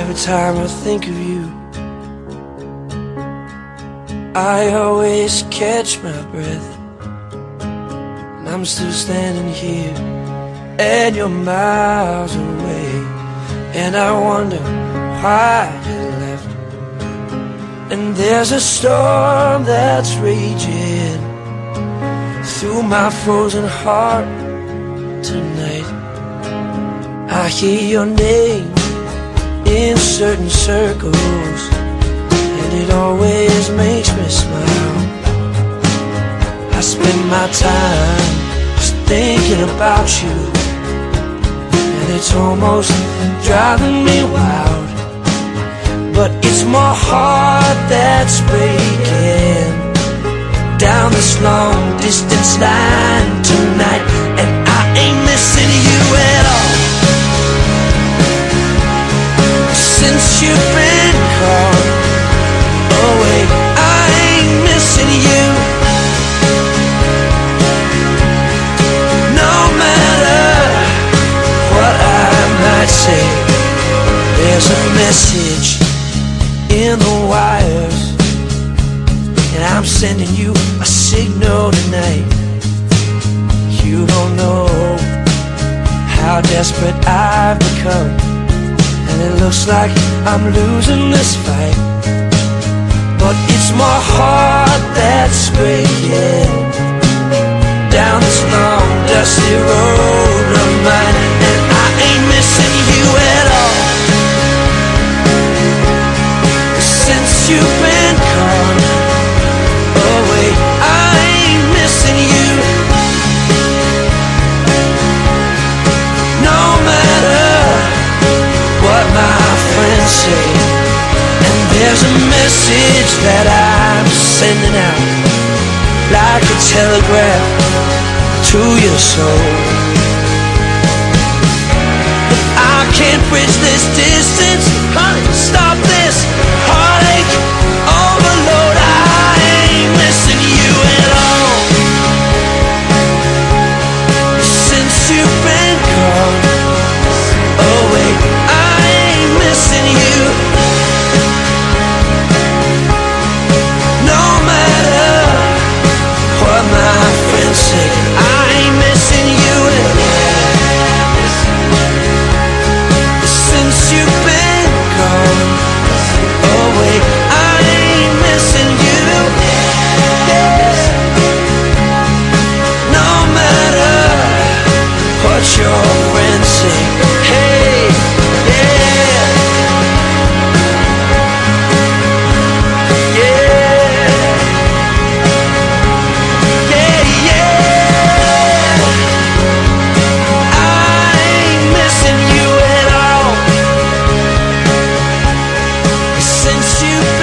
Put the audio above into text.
Every time I think of you, I always catch my breath. And I'm still standing here, and you're miles away. And I wonder why you left. And there's a storm that's raging through my frozen heart tonight. I hear your name certain circles, and it always makes me smile. I spend my time just thinking about you, and it's almost driving me wild. But it's my heart that's breaking down this long distance line tonight, message in the wires. And I'm sending you a signal tonight. You don't know how desperate I've become. And it looks like I'm losing this fight. But it's my heart that's breaking down this long, dusty road message that I'm sending out like a telegraph to your soul. you.